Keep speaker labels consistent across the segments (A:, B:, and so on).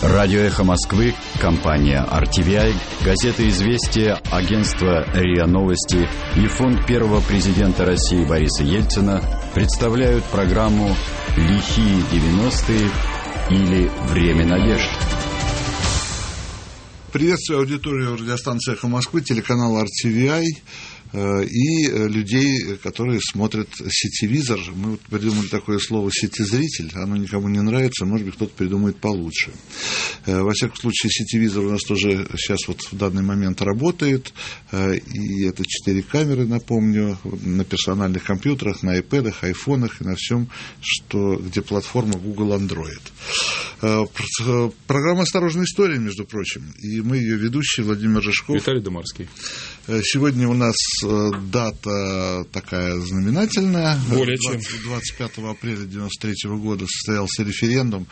A: Радио «Эхо Москвы», компания RTVI, газета «Известия», агентство РИА Новости и фонд первого президента России Бориса Ельцина представляют программу «Лихие 90-е» или «Время надежд».
B: Приветствую аудиторию радиостанции «Эхо Москвы», телеканал RTVI. Э, и э, людей, которые смотрят сетевизор. Мы вот придумали такое слово сетизритель, оно никому не нравится, может быть, кто-то придумает получше. Э, во всяком случае, сетевизор у нас тоже сейчас вот в данный момент работает, и это четыре камеры, напомню, на персональных компьютерах, на iPad, айфонах и на всем, что, где платформа Google Android. Программа «Осторожная история», между прочим, и мы ее ведущие Владимир Жишков.
C: Виталий Домарский.
B: Сегодня у нас дата такая знаменательная.
C: Более 20,
B: чем. 25 апреля 1993 года состоялся референдум,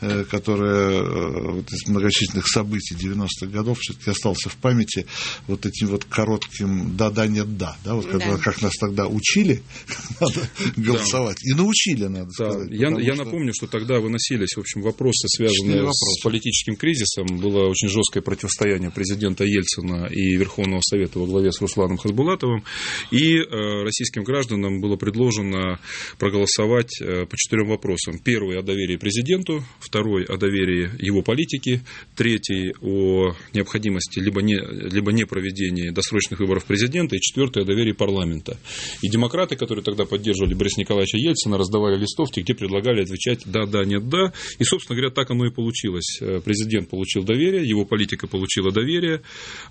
B: э, который э, вот из многочисленных событий 90-х годов все-таки остался в памяти вот этим вот коротким «да-да, нет-да». Да, вот когда, да. как нас тогда учили, надо голосовать. Да. И научили, надо да. сказать.
C: Я, я что... напомню, что тогда выносились, в общем, вопросы, связанные с политическим кризисом. Было очень жесткое противостояние президента Ельцина и Верховного Совета во главе с Русланом Хасбулатовым Булатовым, и э, российским гражданам было предложено проголосовать э, по четырем вопросам. Первый о доверии президенту, второй о доверии его политике, третий о необходимости либо не, либо не проведения досрочных выборов президента, и четвертый о доверии парламента. И демократы, которые тогда поддерживали Бориса Николаевича Ельцина, раздавали листовки, где предлагали отвечать «да, да, нет, да». И, собственно говоря, так оно и получилось. Э, президент получил доверие, его политика получила доверие,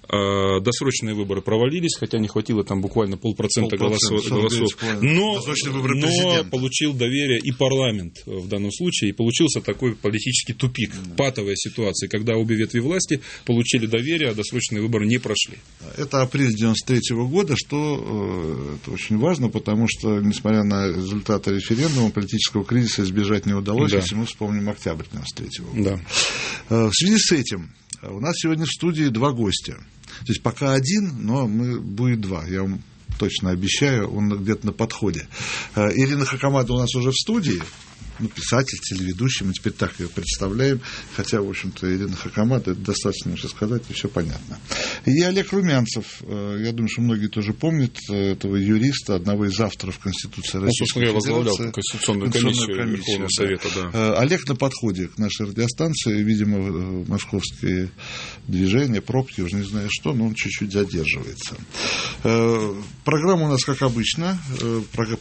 C: досрочные выборы провалились, хотя не хватило хватило там буквально полпроцента голосов, голосов. но, но получил доверие и парламент в данном случае, и получился такой политический тупик, да. патовая ситуация, когда обе ветви власти получили доверие, а досрочные выборы не прошли.
B: Это апрель 93 года, что э, это очень важно, потому что, несмотря на результаты референдума, политического кризиса избежать не удалось, да. если мы вспомним октябрь 93 года. Да. Э, в связи с этим у нас сегодня в студии два гостя. То есть пока один, но мы, будет два. Я вам точно обещаю, он где-то на подходе. Э, Ирина Хакамада у нас уже в студии ну, писатель, телеведущий, мы теперь так ее представляем, хотя, в общем-то, Ирина Хакамат, это достаточно уже сказать, и все понятно. И Олег Румянцев, э, я думаю, что многие тоже помнят э, этого юриста, одного из авторов Конституции ну, Российской ну,
C: Федерации. Возглавлял Конституционную комиссию, комиссию Верховного да. Совета, да.
B: Э, Олег на подходе к нашей радиостанции, видимо, московские движения, пробки, уже не знаю что, но он чуть-чуть задерживается. Программа у нас, как обычно,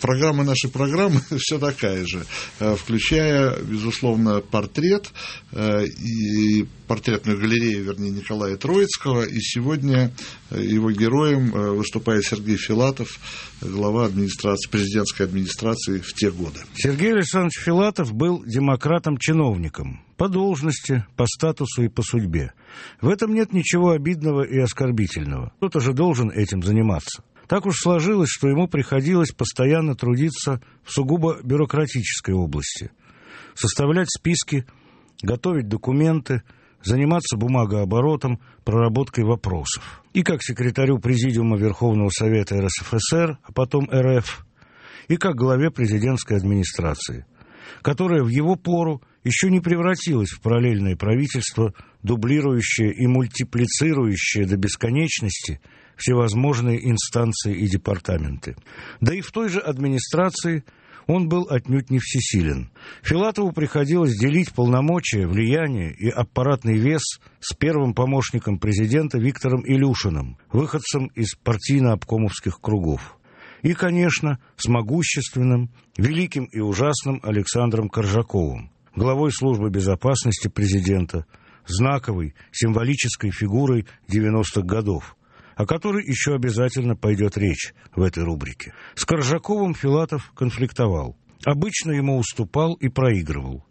B: программа нашей программы все такая же включая, безусловно, портрет э, и портретную галерею, вернее, Николая Троицкого. И сегодня э, его героем э, выступает Сергей Филатов, глава администрации, президентской администрации в те годы.
D: Сергей Александрович Филатов был демократом-чиновником по должности, по статусу и по судьбе. В этом нет ничего обидного и оскорбительного. Кто-то же должен этим заниматься. Так уж сложилось, что ему приходилось постоянно трудиться в сугубо бюрократической области. Составлять списки, готовить документы, заниматься бумагооборотом, проработкой вопросов. И как секретарю Президиума Верховного Совета РСФСР, а потом РФ, и как главе президентской администрации, которая в его пору еще не превратилась в параллельное правительство, дублирующее и мультиплицирующее до бесконечности – всевозможные инстанции и департаменты. Да и в той же администрации он был отнюдь не всесилен. Филатову приходилось делить полномочия, влияние и аппаратный вес с первым помощником президента Виктором Илюшиным, выходцем из партийно-обкомовских кругов. И, конечно, с могущественным, великим и ужасным Александром Коржаковым, главой службы безопасности президента, знаковой, символической фигурой 90-х годов – о которой еще обязательно пойдет речь в этой рубрике. С Коржаковым Филатов конфликтовал. Обычно ему уступал и проигрывал.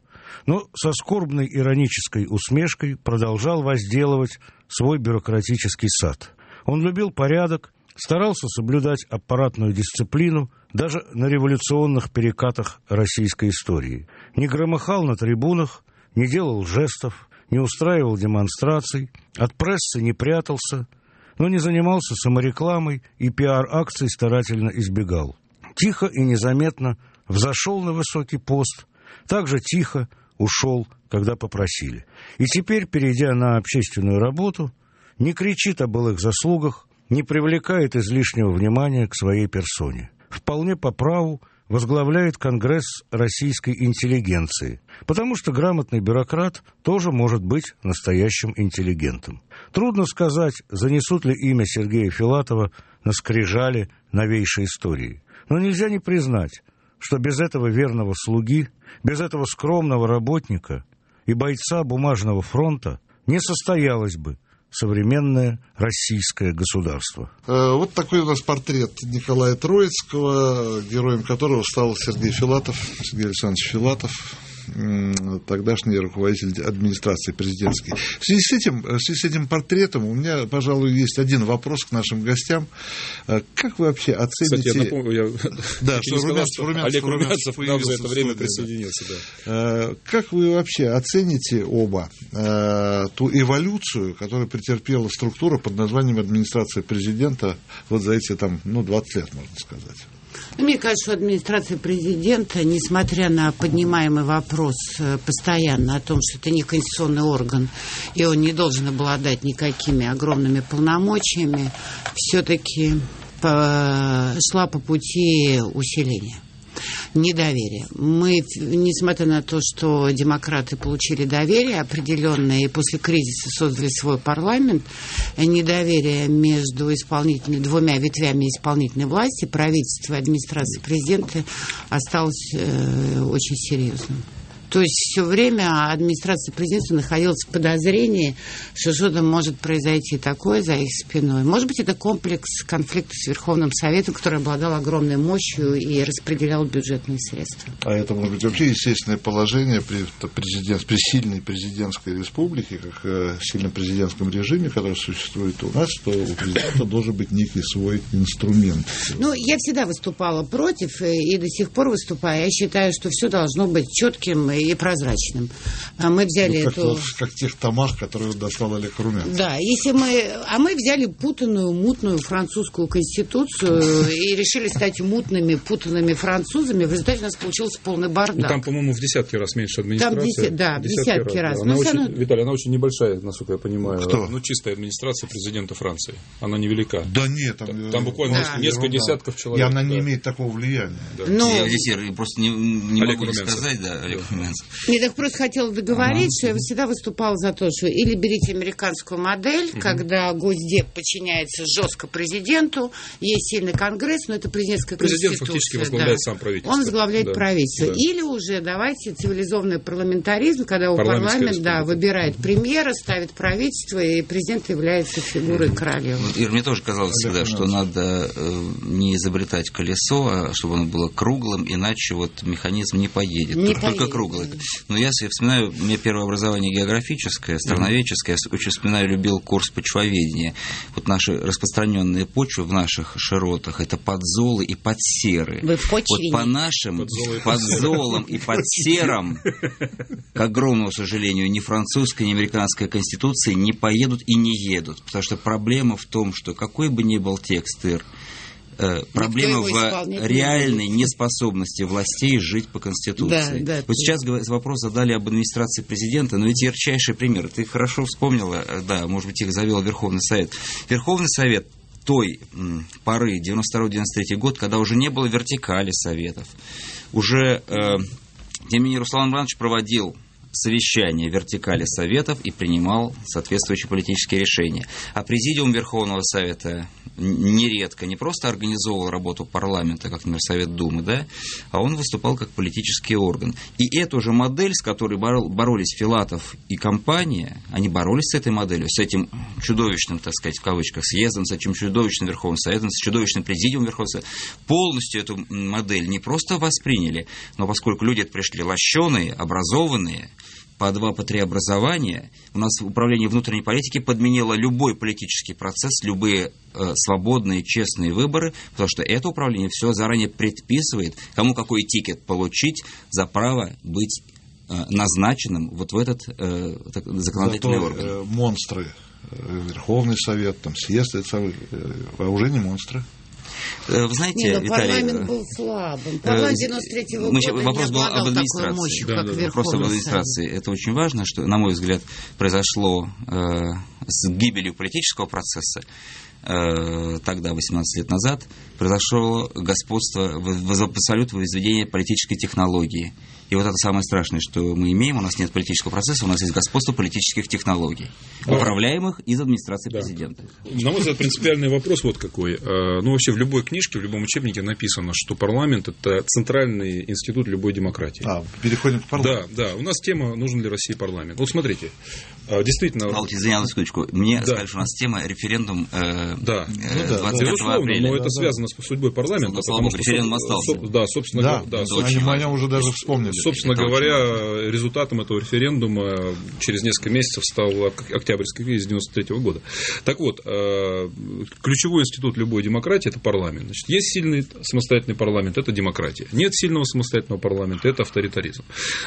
D: Но со скорбной иронической усмешкой продолжал возделывать свой бюрократический сад. Он любил порядок, старался соблюдать аппаратную дисциплину даже на революционных перекатах российской истории. Не громыхал на трибунах, не делал жестов, не устраивал демонстраций, от прессы не прятался – но не занимался саморекламой и пиар-акций старательно избегал. Тихо и незаметно взошел на высокий пост, также тихо ушел когда попросили. И теперь, перейдя на общественную работу, не кричит о былых заслугах, не привлекает излишнего внимания к своей персоне. Вполне по праву возглавляет Конгресс российской интеллигенции, потому что грамотный бюрократ тоже может быть настоящим интеллигентом. Трудно сказать, занесут ли имя Сергея Филатова на скрижали новейшей истории. Но нельзя не признать, что без этого верного слуги, без этого скромного работника и бойца бумажного фронта не состоялось бы современное российское государство.
B: Э, вот такой у нас портрет Николая Троицкого, героем которого стал Сергей Филатов, Сергей Александрович Филатов, тогдашний руководитель администрации президентской. В связи с этим, в связи с этим портретом у меня, пожалуй, есть один вопрос к нашим гостям. Э, как вы вообще оцените...
C: Кстати, я напомню, я
B: да, что,
C: сказал, что Румянцев, Олег Румянцев, Румянцев за это время присоединился. Да.
B: Да. Как вы вообще оцените оба э, ту эволюцию, которую претерпела структура под названием администрация президента вот за эти там, ну, 20 лет, можно сказать?
E: Мне кажется, что администрация президента, несмотря на поднимаемый вопрос э, постоянно о том, что это не конституционный орган, и он не должен обладать никакими огромными полномочиями, все-таки шла по пути усиления недоверие. Мы, несмотря на то, что демократы получили доверие определенное и после кризиса создали свой парламент, недоверие между исполнительными, двумя ветвями исполнительной власти, правительства и администрации президента осталось э, очень серьезным. То есть все время администрация президента находилась в подозрении, что что-то может произойти такое за их спиной. Может быть, это комплекс конфликта с Верховным Советом, который обладал огромной мощью и распределял бюджетные средства.
B: А это, может быть, вообще естественное положение при, президент, при сильной президентской республике, как э, сильном президентском режиме, который существует у нас, что у президента должен быть некий свой инструмент.
E: Ну, я всегда выступала против э, и до сих пор выступаю. Я считаю, что все должно быть четким и прозрачным. А мы взяли
B: ну, как,
E: эту...
B: как в тех томах, которые достал Олег Румянцев.
E: Да, если мы... А мы взяли путанную, мутную французскую конституцию и решили стать мутными, путанными французами. В результате у нас получился полный бардак. Ну,
C: там, по-моему, в десятки раз меньше администрации.
E: Там деся... Да, в десятки, десятки раз. раз.
C: Она очень... Равно... Виталий, она очень небольшая, насколько я понимаю.
B: Кто?
C: Ну, чистая администрация президента Франции. Она невелика.
B: Да нет, там,
C: там, там буквально да. несколько ерунда. десятков человек.
B: И она не да. имеет такого влияния.
F: Да. Ну, я здесь я просто не, не могу Румянцев. сказать, да, Олег
E: да. Я так просто хотела договорить, что я всегда выступала за то, что или берите американскую модель, угу. когда Госдеп подчиняется жестко президенту, есть сильный конгресс, но это президентская
C: Президент конституция. фактически возглавляет да. сам правительство.
E: Он возглавляет да. правительство. Да. Или уже давайте цивилизованный парламентаризм, когда у парламент да, выбирает премьера, ставит правительство, и президент является фигурой королевы.
F: Вот, Ир, мне тоже казалось всегда, что надо э, не изобретать колесо, а чтобы оно было круглым, иначе вот механизм не поедет. Не только, поедет. только круглый. Но я, я вспоминаю, у меня первое образование географическое, страноведческое, я очень вспоминаю, любил курс почвоведения. Вот наши распространенные почвы в наших широтах это подзолы и подсеры.
E: Вы в
F: Вот по нашим подзолам и подсерам, к огромному сожалению, ни французская, ни американская конституции не поедут и не едут. Потому что проблема в том, что какой бы ни был текст ИР, проблема в реальной не неспособности властей жить по Конституции. Да, да, вот сейчас вопрос задали об администрации президента, но эти ярчайшие примеры. Ты хорошо вспомнила, э, да, может быть, их завел Верховный Совет. Верховный Совет той поры, 92-93 год, когда уже не было вертикали советов, уже, э, тем не менее, Руслан Иванович проводил совещания вертикали советов и принимал соответствующие политические решения. А президиум Верховного Совета нередко не просто организовывал работу парламента, как, например, Совет Думы, да, а он выступал как политический орган. И эту же модель, с которой боролись Филатов и компания, они боролись с этой моделью, с этим чудовищным, так сказать, в кавычках, съездом, с этим чудовищным Верховным Советом, с чудовищным президиумом Верховного Совета, полностью эту модель не просто восприняли, но поскольку люди пришли лощеные, образованные, по два, по три образования, у нас управление внутренней политики подменило любой политический процесс, любые э, свободные, честные выборы, потому что это управление все заранее предписывает, кому какой тикет получить за право быть э, назначенным вот в этот э, законодательный
B: Зато,
F: орган.
B: Э, монстры, э, Верховный Совет, там, съезд, это, э, а уже не монстры.
F: Вы знаете,
E: Не, Виталий... парламент был слабым. Парламент 93 -го мы, года
F: вопрос был об администрации. Мощью, да, да, вопрос об администрации. Это очень важно, что, на мой взгляд, произошло э, с гибелью политического процесса э, тогда, 18 лет назад, произошло господство, абсолютное возведение политической технологии. И вот это самое страшное, что мы имеем. У нас нет политического процесса, у нас есть господство политических технологий, да. управляемых из администрации да. президента.
C: На мой взгляд, принципиальный вопрос вот какой. Э, ну, вообще в любой книжке, в любом учебнике написано, что парламент – это центральный институт любой демократии.
B: А, переходим к парламенту.
C: Да, да. У нас тема «Нужен ли России парламент?». Вот смотрите, э, действительно…
F: А вот, извини, на секундочку. Мне да. сказали, что у нас тема референдум э,
C: да. э, 25 ну, да, безусловно, апреля. но это да, связано да. с судьбой парламента.
F: Слава богу, референдум остался.
C: Да, собственно,
B: да, да, да, они, они уже даже вспомнили.
C: Собственно это говоря, результатом этого референдума через несколько месяцев стал Октябрьский кризис 93 года. Так вот, э, ключевой институт любой демократии – это парламент. Значит, есть сильный самостоятельный парламент – это демократия. Нет сильного самостоятельного парламента – это авторитаризм.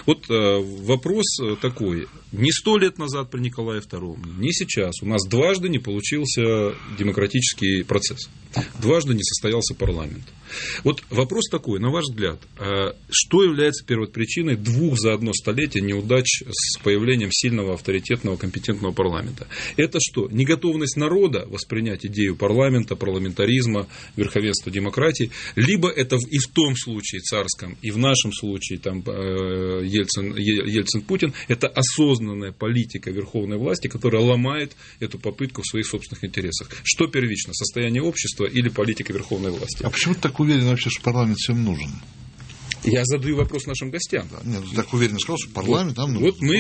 C: Вот э, вопрос такой. Не сто лет назад при Николае II, не сейчас. У нас дважды не получился демократический процесс. Дважды не состоялся парламент. Вот вопрос такой, на ваш взгляд, э, что является первопричиной двух за одно столетие неудач с появлением сильного, авторитетного, компетентного парламента? Это что? Неготовность народа воспринять идею парламента, парламентаризма, верховенства демократии, либо это и в том случае царском, и в нашем случае там, э, Ельцин, Ельцин-Путин, это осознанная политика верховной власти, которая ломает эту попытку в своих собственных интересах. Что первично, состояние общества или политика верховной власти?
B: А почему ты так уверен вообще, что парламент всем нужен?
C: Я задаю вопрос нашим гостям.
B: Да, нет, так уверенно сказал, что парламент нам нужен.
C: Вот мы,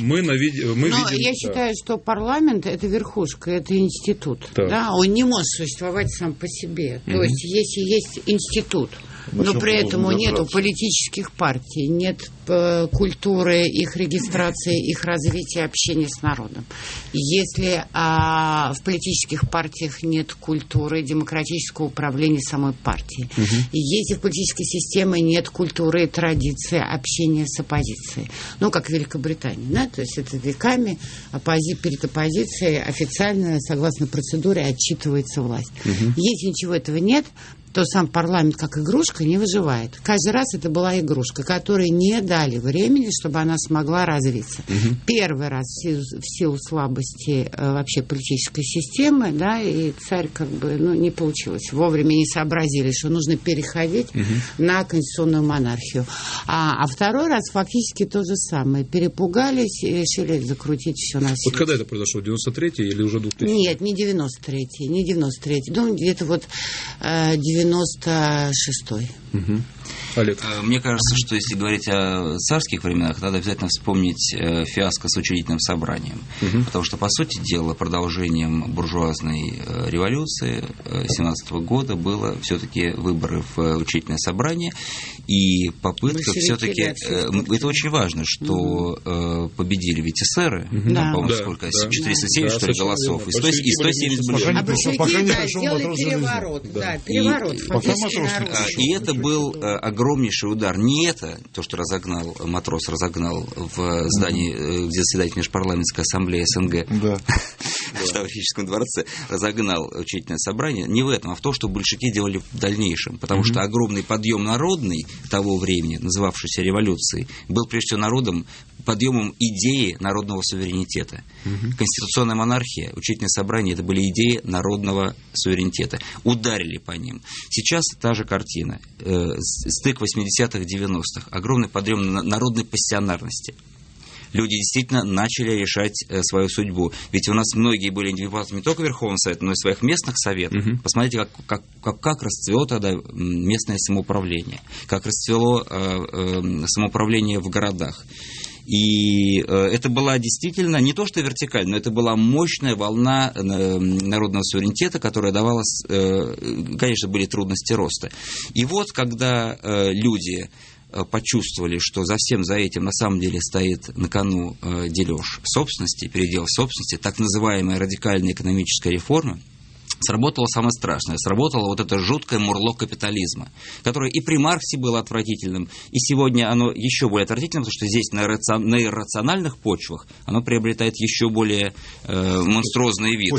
C: мы, на мы
E: Но
C: видим...
E: Я да. считаю, что парламент – это верхушка, это институт. Да. Да? Он не может существовать сам по себе. То угу. есть, если есть институт, но при этом нет политических партий, нет э, культуры их регистрации, их развития, общения с народом. Если а, в политических партиях нет культуры демократического управления самой партией, угу. если в политической системе нет культуры и традиции общения с оппозицией, ну, как в Великобритании, да, то есть это веками оппози перед оппозицией официально, согласно процедуре, отчитывается власть. Угу. Если ничего этого нет, то сам парламент как игрушка не выживает. Каждый раз это была игрушка, которой не дали времени, чтобы она смогла развиться. Угу. Первый раз в силу, в силу слабости э, вообще политической системы, да, и царь как бы, ну, не получилось. Вовремя не сообразили, что нужно переходить угу. на конституционную монархию. А, а второй раз фактически то же самое. Перепугались и решили закрутить все на свете.
C: Вот когда это произошло? 93-й или уже 2000
E: Нет, не 93-й, не 93-й. Ну, где-то вот э, 96-й.
C: Угу. Олег.
F: Э, мне кажется, что если говорить о царских временах, надо обязательно вспомнить э, фиаско с учредительным собранием. Угу. Потому что, по сути дела, продолжением буржуазной э, революции 17 года было все-таки выборы в учредительное собрание и попытка все-таки... Это очень важно, что угу. победили ведь эсеры, угу. да. по-моему, да, сколько? Да. 407, да, что ли, голосов, и 100, и 170 были.
E: А большевики, да, сделали переворот. Да, переворот.
F: И, это был огромнейший удар. Не это, то, что разогнал, матрос разогнал в здании, э, где заседает Межпарламентская ассамблея СНГ, да. в Таврическом дворце, разогнал учительное собрание. Не в этом, а в том, что большевики делали в дальнейшем. Потому что огромный подъем народный того времени, называвшийся революцией, был прежде всего народом подъемом идеи народного суверенитета. Угу. Конституционная монархия, учительное собрание, это были идеи народного суверенитета. Ударили по ним. Сейчас та же картина. Э, стык 80-х, 90-х. Огромный подъем народной пассионарности люди действительно начали решать э, свою судьбу. Ведь у нас многие были депутатами не только Верховного Совета, но и своих местных советов. Угу. Посмотрите, как, как, как, как расцвело тогда местное самоуправление, как расцвело э, э, самоуправление в городах. И э, это была действительно не то что вертикаль, но это была мощная волна э, народного суверенитета, которая давала, э, конечно, были трудности роста. И вот, когда люди почувствовали, что за всем за этим на самом деле стоит на кону дележ собственности, передел собственности, так называемая радикальная экономическая реформа, сработало самое страшное. Сработало вот это жуткое мурло капитализма, которое и при Марксе было отвратительным, и сегодня оно еще более отвратительным, потому что здесь на, рацион, на иррациональных почвах оно приобретает еще более э, монструозный вид.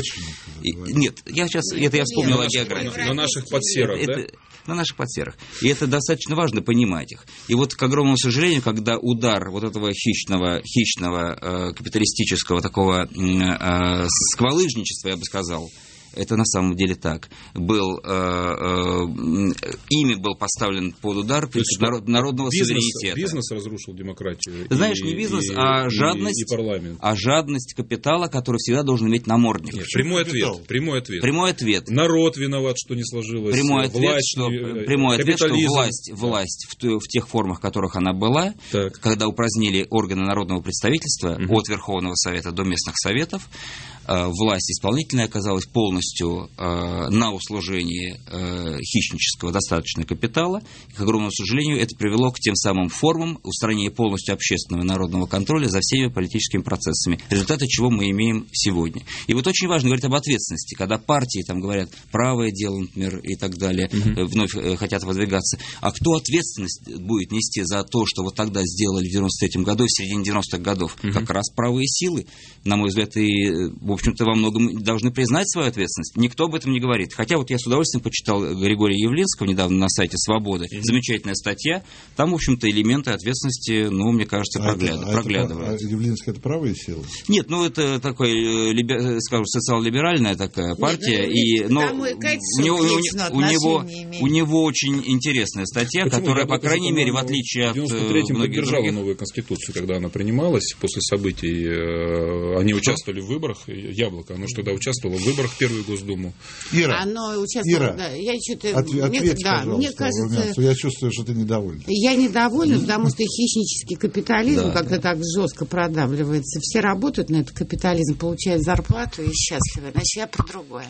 F: И, нет, я сейчас, это я вспомнил о географии.
C: На наших подсерах, это, да?
F: на наших подсерах. И это достаточно важно понимать их. И вот, к огромному сожалению, когда удар вот этого хищного, хищного э, капиталистического такого э, сквалыжничества, я бы сказал, это на самом деле так. Был, э, э, ими был поставлен под удар принцип народ, народного
C: бизнес,
F: суверенитета.
C: Бизнес разрушил демократию.
F: Знаешь, и, не бизнес, и, а жадность,
C: и, и парламент.
F: а жадность капитала, который всегда должен иметь намордник. Нет,
C: прямой ответ. Прямой ответ.
F: Прямой ответ.
C: Народ виноват, что не сложилось.
F: Прямой ответ, власть, что, э, прямой ответ, что власть, власть в, в тех формах, в которых она была, так. когда упразднили органы народного представительства угу. от Верховного Совета до местных советов, власть исполнительная оказалась полностью э, на услужении э, хищнического достаточно капитала. И, к огромному сожалению, это привело к тем самым формам устранения полностью общественного и народного контроля за всеми политическими процессами, результаты чего мы имеем сегодня. И вот очень важно говорить об ответственности, когда партии там говорят правое дело, например, и так далее, угу. вновь хотят выдвигаться. А кто ответственность будет нести за то, что вот тогда сделали в 93 году, в середине 90-х годов? Угу. Как раз правые силы, на мой взгляд, и, в общем-то, во многом должны признать свою ответственность. Никто об этом не говорит. Хотя вот я с удовольствием почитал Григория Явлинского недавно на сайте «Свободы». Mm-hmm. Замечательная статья. Там, в общем-то, элементы ответственности, ну, мне кажется, а прогляд... это, проглядывают.
B: А, это, а Явлинский – это правые силы?
F: Нет, ну, это такой, э, либер... скажем, социал-либеральная такая партия. Нет, ну, и, но у него, у, него, у него очень интересная статья, Почему? которая, я по крайней мере, в отличие от
C: э, многих поддержала других... новую конституцию, когда она принималась после событий. Э, они участвовали в выборах. Яблоко. Оно что, да, участвовало в выборах в Первую Госдуму?
E: Ира, Оно участвовало,
B: Ира,
E: да. Я что-то...
B: От, ответь, мне, да, мне кажется... Я чувствую, что ты недовольна.
E: Я недовольна, потому что хищнический капитализм да, как-то да. так жестко продавливается. Все работают на этот капитализм, получают зарплату и счастливы. Значит, я про другое.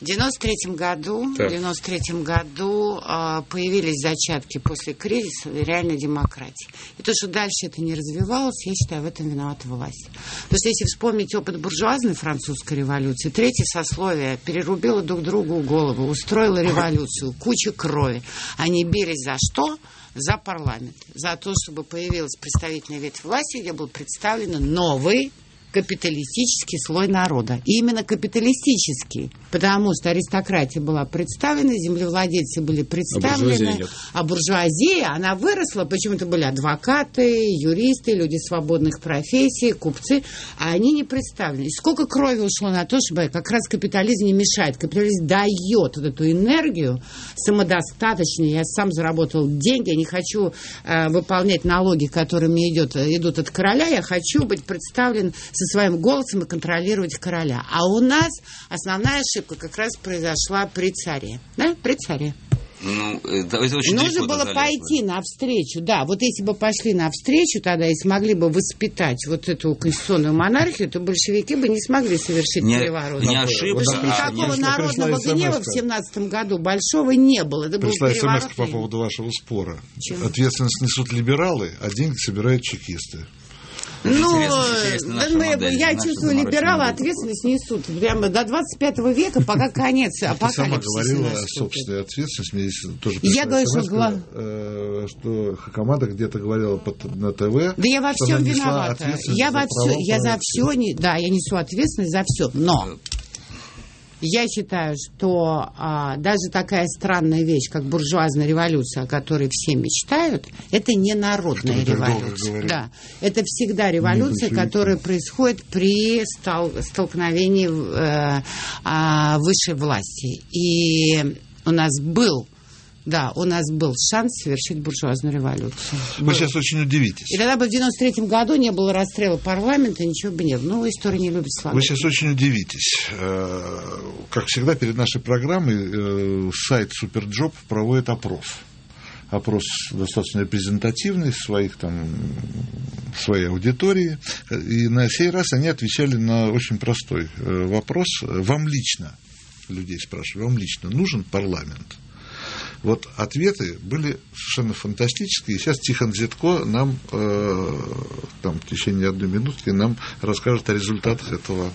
E: В 93 году, так. в 93 году э, появились зачатки после кризиса реальной демократии. И то, что дальше это не развивалось, я считаю, в этом виновата власть. То есть, если вспомнить опыт буржуазной французской революции, третье сословие перерубило друг другу голову, устроило революцию, куча крови. Они бились за что? За парламент. За то, чтобы появилась представительная ветвь власти, где был представлен новый капиталистический слой народа. И именно капиталистический, потому что аристократия была представлена, землевладельцы были представлены, а, а буржуазия, она выросла, почему-то были адвокаты, юристы, люди свободных профессий, купцы, а они не представлены. Сколько крови ушло на то, чтобы как раз капитализм не мешает. Капитализм дает вот эту энергию самодостаточную. Я сам заработал деньги, я не хочу э, выполнять налоги, которыми идет, идут от короля, я хочу быть представлен с со своим голосом и контролировать короля. А у нас основная ошибка как раз произошла при царе. Да, при царе.
F: Ну, это, это очень
E: Нужно было залезло. пойти навстречу, да. Вот если бы пошли навстречу тогда и смогли бы воспитать вот эту конституционную монархию, то большевики бы не смогли совершить не, переворот.
F: Не ошибся.
E: Никакого а, народного гнева в семнадцатом году большого не было. Это
B: пришла был смс по поводу вашего спора. Чем? Ответственность несут либералы, а деньги собирают чекисты.
E: Ну, мы, я чувствую, либералы ответственность несут прямо до 25 века, пока конец апокалипсиса.
B: Ты сама говорила о собственной ответственности. Мне здесь тоже
E: я говорю, что, гла...
B: э, что команда где-то говорила на ТВ.
E: Да я во всем виновата. Я, во все, я за все, не, да, я несу ответственность за все. Но я считаю, что а, даже такая странная вещь, как буржуазная революция, о которой все мечтают, это не народная революция. Да, это всегда революция, которая происходит при стол, столкновении э, э, высшей власти. И у нас был да, у нас был шанс совершить буржуазную революцию.
B: Вы был. сейчас очень удивитесь.
E: И тогда бы в 93 году не было расстрела парламента, ничего бы не было. Ну, история не любит слова.
B: Вы сейчас очень удивитесь. Э, как всегда, перед нашей программой э, сайт Superjob проводит опрос. Опрос достаточно репрезентативный своих там своей аудитории. И на сей раз они отвечали на очень простой э, вопрос. Вам лично, людей спрашиваю, вам лично нужен парламент? Вот ответы были совершенно фантастические. И сейчас Тихон Дзядко нам э, там, в течение одной минутки нам расскажет о результатах этого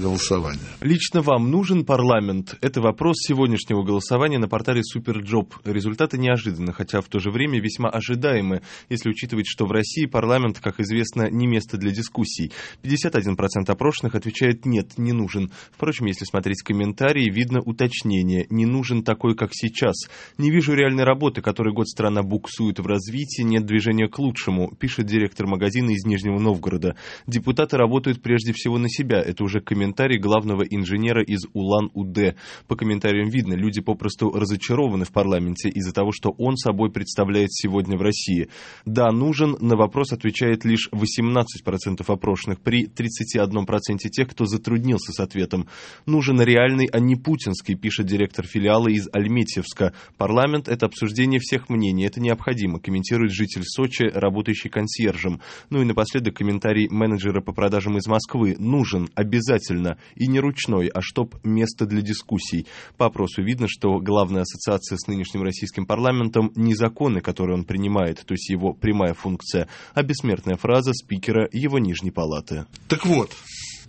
B: голосования.
G: Лично вам нужен парламент? Это вопрос сегодняшнего голосования на портале Superjob. Результаты неожиданны, хотя в то же время весьма ожидаемы, если учитывать, что в России парламент, как известно, не место для дискуссий. 51% опрошенных отвечает «нет, не нужен». Впрочем, если смотреть комментарии, видно уточнение «не нужен такой, как сейчас». Не вижу реальной работы, который год страна буксует в развитии, нет движения к лучшему, пишет директор магазина из Нижнего Новгорода. Депутаты работают прежде всего на себя. Это уже комментарий главного инженера из Улан-Удэ. По комментариям видно, люди попросту разочарованы в парламенте из-за того, что он собой представляет сегодня в России. Да, нужен, на вопрос отвечает лишь 18% опрошенных при 31% тех, кто затруднился с ответом. Нужен реальный, а не путинский, пишет директор филиала из Альметьевска. Парламент – это обсуждение всех мнений, это необходимо, комментирует житель Сочи, работающий консьержем. Ну и напоследок комментарий менеджера по продажам из Москвы. Нужен, обязательно, и не ручной, а чтоб место для дискуссий. По опросу видно, что главная ассоциация с нынешним российским парламентом не законы, которые он принимает, то есть его прямая функция, а бессмертная фраза спикера его нижней палаты.
B: Так вот,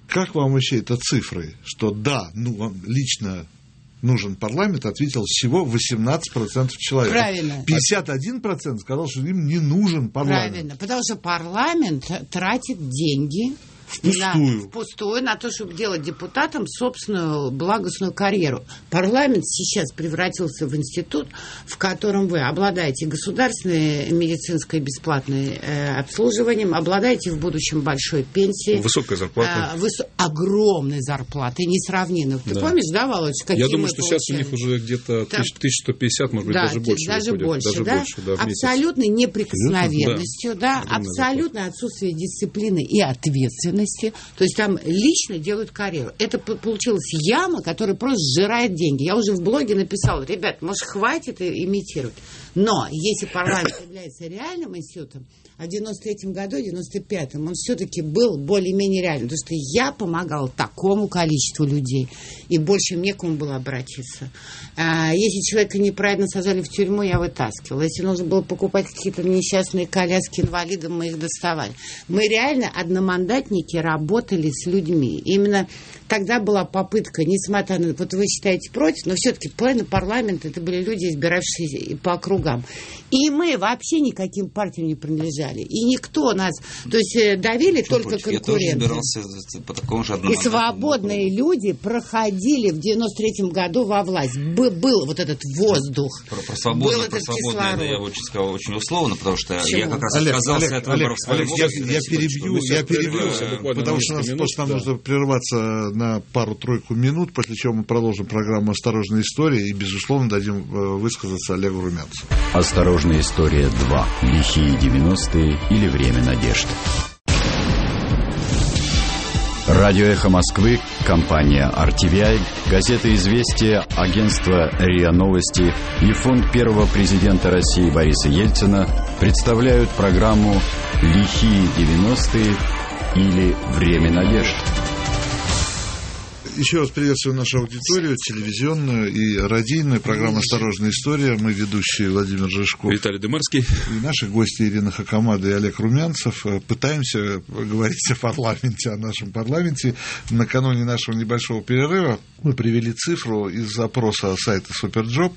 B: как вам вообще это цифры, что да, ну вам лично нужен парламент, ответил всего 18% человек.
E: Правильно.
B: 51% сказал, что им не нужен парламент.
E: Правильно, потому что парламент тратит деньги
B: Впустую.
E: На, впустую на то, чтобы делать депутатам собственную благостную карьеру. Парламент сейчас превратился в институт, в котором вы обладаете государственной медицинской бесплатной э, обслуживанием, обладаете в будущем большой пенсией.
C: Высокой зарплатой.
E: Э, выс... Огромной зарплатой, несравненной. Ты да. помнишь, да, Володь,
C: какие Я думаю, что получали? сейчас у них уже где-то 1150, может быть,
E: да,
C: даже больше.
E: Даже
C: выходит.
E: больше,
C: даже
E: да?
C: больше, да
E: Абсолютной неприкосновенностью, да, да абсолютное отсутствие дисциплины и ответственности ответственности, то есть там лично делают карьеру. Это получилась яма, которая просто сжирает деньги. Я уже в блоге написала, ребят, может, хватит имитировать. Но если парламент является реальным институтом, а в 93 году, 95-м, он все-таки был более-менее реальным. Потому что я помогала такому количеству людей, и больше некому было обратиться. А, если человека неправильно сажали в тюрьму, я вытаскивала. Если нужно было покупать какие-то несчастные коляски инвалидам, мы их доставали. Мы реально одномандатники работали с людьми. Именно тогда была попытка, несмотря на... Вот вы считаете против, но все-таки половина парламента это были люди, избиравшиеся по округам. И мы вообще никаким партиям не принадлежали. И никто нас... То есть э, давили Что только против? конкуренты. Я тоже
F: по такому же
E: И свободные люди проходили в 93-м году во власть. Был, был вот этот воздух.
F: Про, про свободное, был про свободное это я очень сказал очень условно, потому что Почему? я как раз Олег, отказался Олег, от выборов
B: Олег, Олег, я, я перебью, я перебью, потому что нас, минут, нам да. нужно прерваться на пару-тройку минут, после чего мы продолжим программу «Осторожная история» и, безусловно, дадим э, высказаться Олегу Румянцеву.
A: «Осторожная история 2. Лихие 90-е или время надежды». Радио «Эхо Москвы», компания RTVI, газета «Известия», агентство РИА Новости и фонд первого президента России Бориса Ельцина представляют программу «Лихие 90-е» или «Время надежды».
B: Еще раз приветствую нашу аудиторию, телевизионную и радийную. Программа «Осторожная история». Мы ведущие Владимир Жишков.
C: Виталий Дымарский.
B: И наши гости Ирина Хакамада и Олег Румянцев. Пытаемся говорить о парламенте, о нашем парламенте. Накануне нашего небольшого перерыва мы привели цифру из запроса сайта Superjob,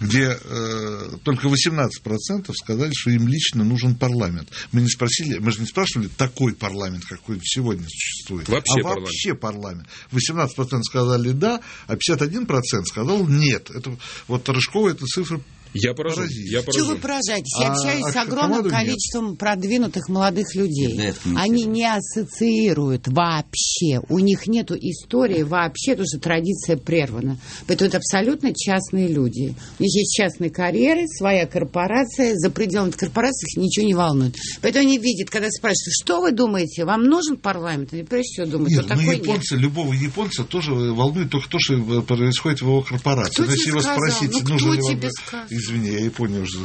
B: где э, только 18% сказали, что им лично нужен парламент. Мы не спросили, мы же не спрашивали такой парламент, какой сегодня существует,
C: вообще
B: а парламент. вообще парламент. 18% сказали да, а 51% сказал нет. Это, вот Рыжкова эта цифра
C: я поражен. Я поражен.
E: Чего вы поражаетесь? Я а, общаюсь а с огромным количеством нет. продвинутых молодых людей. Они не ассоциируют вообще. У них нет истории вообще, потому что традиция прервана. Поэтому это абсолютно частные люди. У них есть частные карьеры, своя корпорация. За пределами корпорации их ничего не волнует. Поэтому они видят, когда спрашивают, что вы думаете, вам нужен парламент? Они прежде всего думают, нет,
B: вот ну, японцы, нет. любого японца тоже волнует только то, что происходит в его корпорации. Кто
E: Если его спросить,
B: ну,
E: нужно ли вам... Сказал?
B: Извини, я Японию уже...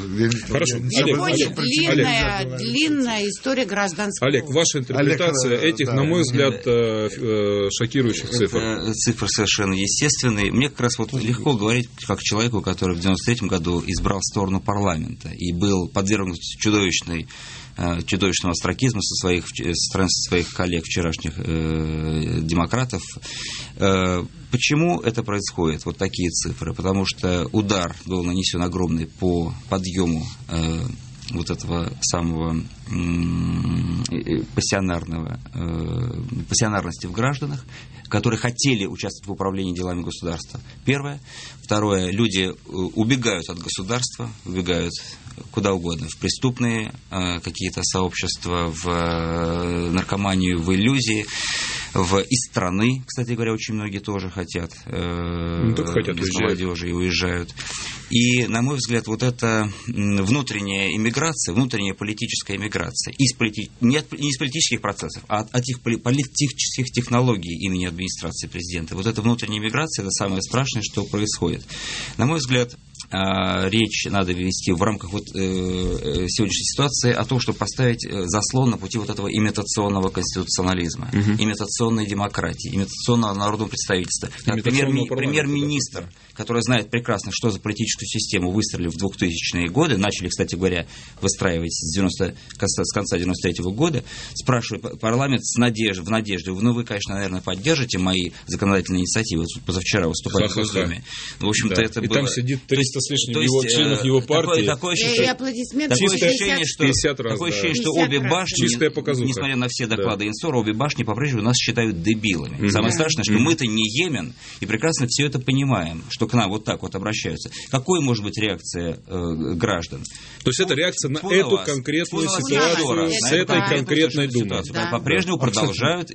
C: Хорошо,
E: я, Олег, Олег, длинная, Олег. длинная история гражданского.
C: Олег, ваша интерпретация Олег, этих, да, на мой взгляд, э, шокирующих цифр.
F: Это цифры совершенно естественные. Мне как раз вот легко говорить, как человеку, который в 93 году избрал сторону парламента и был подвергнут чудовищной Э, чудовищного астракизма со своих, со стороны своих коллег вчерашних э, демократов. Э, почему это происходит, вот такие цифры? Потому что удар был нанесен огромный по подъему э, вот этого самого э, пассионарного, э, пассионарности в гражданах, которые хотели участвовать в управлении делами государства. Первое. Второе. Люди убегают от государства, убегают куда угодно, в преступные э, какие-то сообщества, в э, наркоманию, в иллюзии, в, из страны, кстати говоря, очень многие тоже хотят, э,
C: ну, хотят
F: без молодежи и уезжают. И, на мой взгляд, вот эта внутренняя иммиграция, внутренняя политическая иммиграция, из полити... не, от, не из политических процессов, а от, от их политических технологий имени администрации президента. Вот эта внутренняя иммиграция – это самое страшное, что происходит. На мой взгляд, речь надо вести в рамках вот, э, э, сегодняшней ситуации о том, чтобы поставить э, заслон на пути вот этого имитационного конституционализма, угу. имитационной демократии, имитационного народного представительства. Премьер-министр, премьер который знает прекрасно, что за политическую систему выстроили в 2000-е годы, начали, кстати говоря, выстраивать с, 90, с конца 93-го года, спрашивает парламент с надеждой, в надежде, ну вы, конечно, наверное, поддержите мои законодательные инициативы, позавчера выступали в Госдуме.
C: В общем-то, да. это И было... там сидит 300 с лишним его, есть, членов его партии.
F: Такое, такое ощущение. Такое ощущение, что, 50 раз, такое ощущение, что обе башни, Чистая несмотря на все доклады да. Инсора, обе башни по-прежнему нас считают дебилами. Mm-hmm. Самое страшное, что mm-hmm. мы-то не Йемен, и прекрасно все это понимаем, что к нам вот так вот обращаются. Какой может быть реакция э, граждан?
C: То есть это реакция на эту конкретную ситуацию с этой конкретной думой.
F: По-прежнему продолжают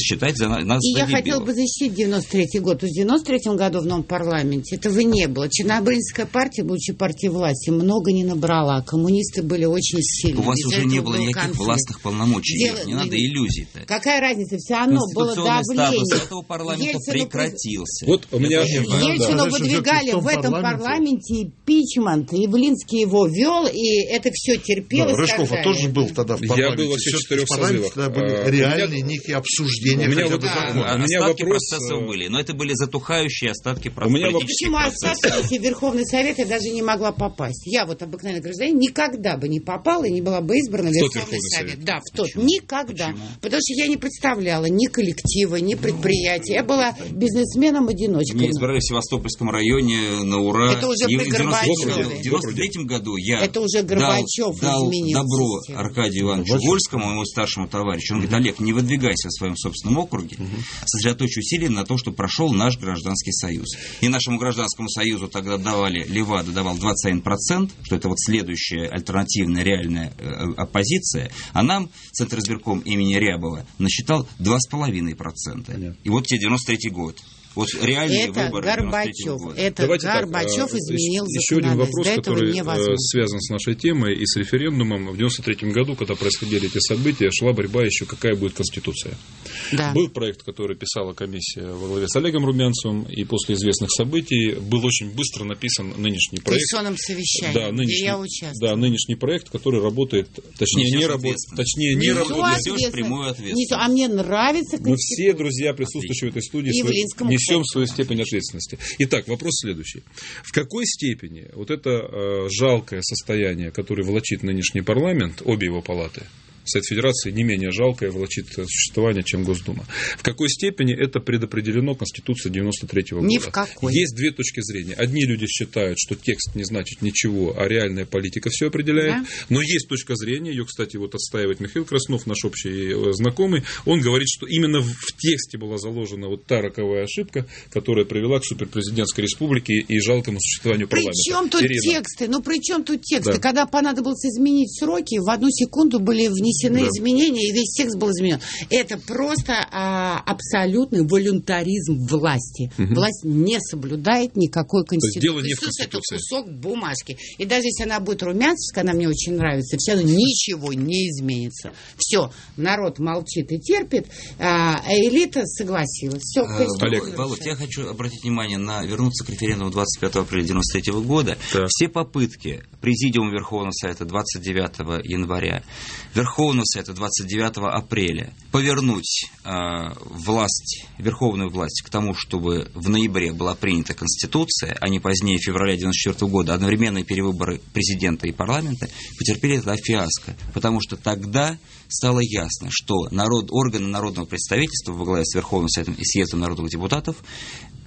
F: считать за нас
E: И я хотел бы защитить 93 год. В 93 году в новом парламенте этого не было. Чернобыльская партия, будучи партией власти, много не набрала. Коммунисты были очень сильны.
F: У вас уже не было никаких конфликт. властных полномочий. Дело... Не надо иллюзий. -то.
E: Какая разница? Все равно было давление.
F: статус этого парламента Ельцину... прекратился.
C: Вот у меня...
E: Ельцину выдвигали в этом парламенте импичмент. Явлинский его вел, и это все терпелось. Да,
B: Рыжков тоже был тогда в парламенте.
C: Я был во всех четырех созывах.
B: Тогда были а, реальные меня... некие обсуждения. У
F: меня, вот, а, у меня остатки вопрос... процессов э, были, но это были затухающие остатки у меня
E: Почему остатки, если Верховный Совет я даже не могла попасть? Я вот обыкновенный гражданин никогда бы не попала и не была бы избрана в Верховный Совет. Совет. Да, в тот. Почему? Никогда. Почему? Потому что я не представляла ни коллектива, ни предприятия. Я была бизнесменом-одиночкой.
F: Меня избрали в Севастопольском районе на ура.
E: Это уже при Горбачеве.
F: В 93 году я
E: Это уже Горбачев
F: дал, дал добро Аркадию Ивановичу Вольскому, моему старшему товарищу. Он говорит, Олег, не выдвигайся в своем собственном округе, сосредоточь усилия на том, чтобы прошел наш гражданский союз. И нашему гражданскому союзу тогда давали, Левада давал 21%, что это вот следующая альтернативная реальная э, оппозиция, а нам Центр избирком имени Рябова насчитал 2,5%. И вот тебе 93 год. Вот реальные
E: это
F: выборы
E: Горбачев. Это Давайте Горбачев так, изменил
C: Еще один вопрос, который э, связан с нашей темой и с референдумом. В 93 году, когда происходили эти события, шла борьба еще, какая будет Конституция. Да. Был проект, который писала комиссия во главе с Олегом Румянцевым, и после известных событий был очень быстро написан нынешний проект.
E: В совещании, да, нынешний, где я участвую.
C: Да, нынешний проект, который работает, точнее, не, не работает. Точнее, не, не работает.
F: прямую ответственность.
E: А мне нравится
C: Мы все друзья, присутствующие в этой студии, и несем свою степень ответственности. Итак, вопрос следующий. В какой степени вот это э, жалкое состояние, которое влачит нынешний парламент, обе его палаты, Совет Федерации не менее жалкое влачит существование, чем Госдума. В какой степени это предопределено Конституцией 93 -го года?
E: Ни в какой.
C: Есть две точки зрения. Одни люди считают, что текст не значит ничего, а реальная политика все определяет. Да. Но есть точка зрения, ее, кстати, вот отстаивает Михаил Краснов, наш общий э, знакомый. Он говорит, что именно в тексте была заложена вот та роковая ошибка, которая привела к суперпрезидентской республике и жалкому существованию парламента.
E: Причем тут Ирина. тексты? Ну, при чем тут тексты? Да. Когда понадобилось изменить сроки, в одну секунду были внесены внесены да. изменения, и весь текст был изменен. Это просто а, абсолютный волюнтаризм власти. Угу. Власть не соблюдает никакой конституции.
C: дело не в конституции.
E: Это кусок бумажки. И даже если она будет румянцевская, она мне очень нравится, все равно ничего не изменится. Все, народ молчит и терпит, а, элита согласилась. Все, а,
F: Олег, Володь, я хочу обратить внимание на вернуться к референдуму 25 апреля 1993 года. Да. Все попытки Президиума Верховного Совета 29 января, Верховного Совета 29 апреля повернуть э, власть, верховную власть к тому, чтобы в ноябре была принята Конституция, а не позднее февраля 1994 года, одновременные перевыборы президента и парламента, потерпели тогда фиаско. Потому что тогда стало ясно, что народ, органы народного представительства во главе с Верховным Советом и Съездом народных депутатов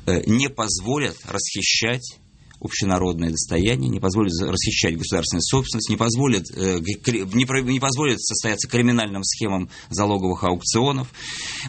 F: э, не позволят расхищать общенародное достояние, не позволит расхищать государственную собственность, не позволит, э, не, позволит состояться криминальным схемам залоговых аукционов.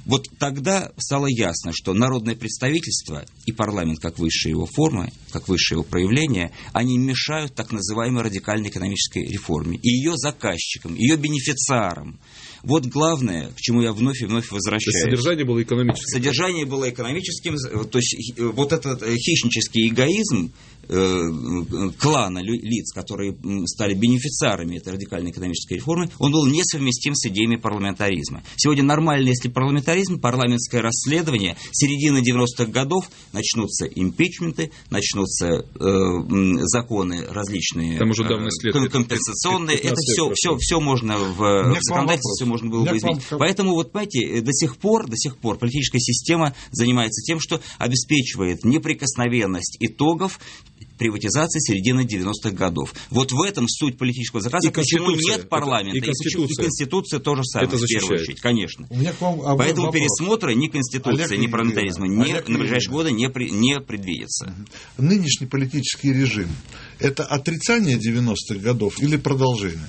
F: Вот тогда стало ясно, что народное представительство и парламент как высшая его форма, как высшее его проявление, они мешают так называемой радикальной экономической реформе. И ее заказчикам, ее бенефициарам, вот главное, к чему я вновь и вновь возвращаюсь. То
C: есть содержание было экономическим.
F: Содержание было экономическим. То есть вот этот э, хищнический эгоизм э, клана лиц, которые стали бенефициарами этой радикальной экономической реформы, он был несовместим с идеями парламентаризма. Сегодня нормально, если парламентаризм, парламентское расследование, середины 90-х годов начнутся импичменты, начнутся э, законы различные,
C: Там уже давно
F: э, компенсационные. Это все, все, все можно в, в законодательстве можно было бы изменить. Поэтому, вот понимаете, э, до сих пор, до сих пор политическая система занимается тем, что обеспечивает неприкосновенность итогов приватизации середины 90-х годов. Вот в этом суть политического заказа. И почему нет парламента?
C: И Конституция.
F: И, Конституция тоже самое, Это в первую очередь, конечно. У меня к вам Поэтому вопрос. пересмотра ни Конституции, Олег ни парламентаризма не, на ближайшие годы не, при, не предвидится.
B: Нынешний политический режим – это отрицание 90-х годов или продолжение?